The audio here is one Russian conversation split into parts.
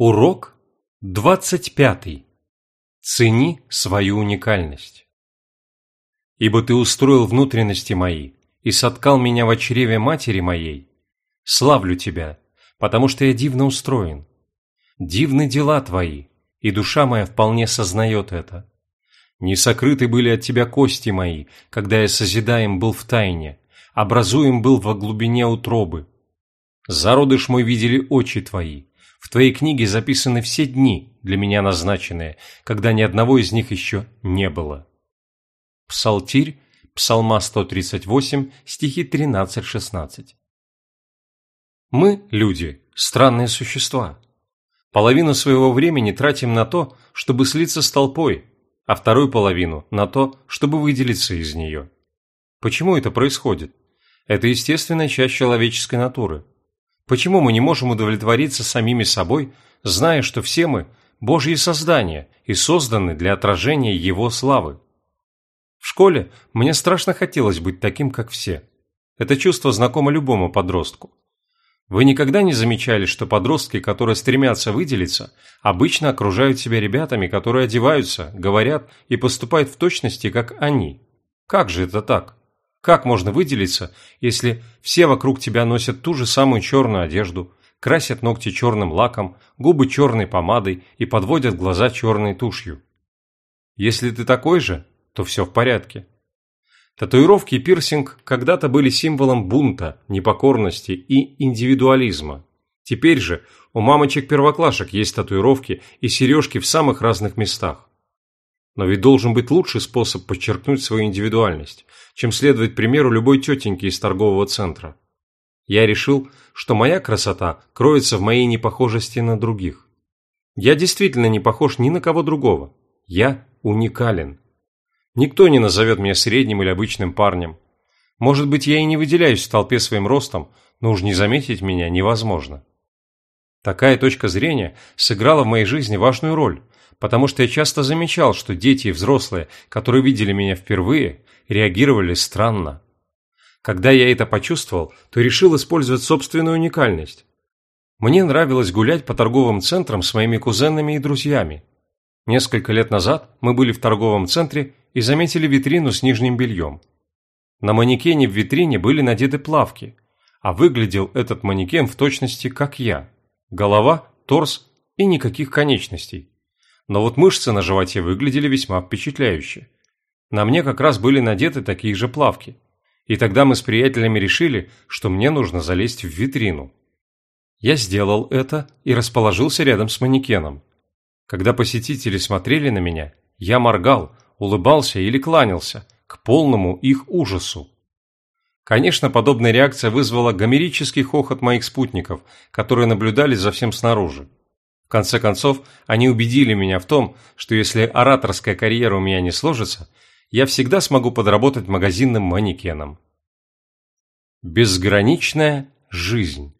Урок 25. Цени свою уникальность. Ибо ты устроил внутренности мои и соткал меня в чреве матери моей. Славлю тебя, потому что я дивно устроен. Дивны дела твои, и душа моя вполне сознает это. Не сокрыты были от тебя кости мои, когда я созидаем был в тайне, образуем был во глубине утробы. Зародыш мой видели очи твои, в твоей книге записаны все дни, для меня назначенные, когда ни одного из них еще не было. Псалтирь, Псалма 138, стихи 13-16. Мы, люди, странные существа. Половину своего времени тратим на то, чтобы слиться с толпой, а вторую половину – на то, чтобы выделиться из нее. Почему это происходит? Это естественная часть человеческой натуры – Почему мы не можем удовлетвориться самими собой, зная, что все мы – Божьи создания и созданы для отражения Его славы? В школе мне страшно хотелось быть таким, как все. Это чувство знакомо любому подростку. Вы никогда не замечали, что подростки, которые стремятся выделиться, обычно окружают себя ребятами, которые одеваются, говорят и поступают в точности, как они? Как же это так? Как можно выделиться, если все вокруг тебя носят ту же самую черную одежду, красят ногти черным лаком, губы черной помадой и подводят глаза черной тушью? Если ты такой же, то все в порядке. Татуировки и пирсинг когда-то были символом бунта, непокорности и индивидуализма. Теперь же у мамочек-первоклашек есть татуировки и сережки в самых разных местах. Но ведь должен быть лучший способ подчеркнуть свою индивидуальность, чем следовать примеру любой тетеньки из торгового центра. Я решил, что моя красота кроется в моей непохожести на других. Я действительно не похож ни на кого другого. Я уникален. Никто не назовет меня средним или обычным парнем. Может быть, я и не выделяюсь в толпе своим ростом, но уж не заметить меня невозможно. Такая точка зрения сыграла в моей жизни важную роль, потому что я часто замечал, что дети и взрослые, которые видели меня впервые, реагировали странно. Когда я это почувствовал, то решил использовать собственную уникальность. Мне нравилось гулять по торговым центрам с моими кузенами и друзьями. Несколько лет назад мы были в торговом центре и заметили витрину с нижним бельем. На манекене в витрине были надеты плавки, а выглядел этот манекен в точности как я. Голова, торс и никаких конечностей но вот мышцы на животе выглядели весьма впечатляюще. На мне как раз были надеты такие же плавки. И тогда мы с приятелями решили, что мне нужно залезть в витрину. Я сделал это и расположился рядом с манекеном. Когда посетители смотрели на меня, я моргал, улыбался или кланялся, к полному их ужасу. Конечно, подобная реакция вызвала гомерический хохот моих спутников, которые наблюдали за всем снаружи. В конце концов, они убедили меня в том, что если ораторская карьера у меня не сложится, я всегда смогу подработать магазинным манекеном. Безграничная жизнь.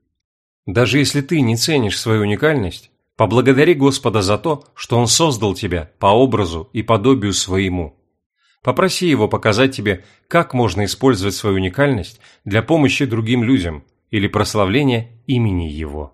Даже если ты не ценишь свою уникальность, поблагодари Господа за то, что Он создал тебя по образу и подобию своему. Попроси Его показать тебе, как можно использовать свою уникальность для помощи другим людям или прославления имени Его.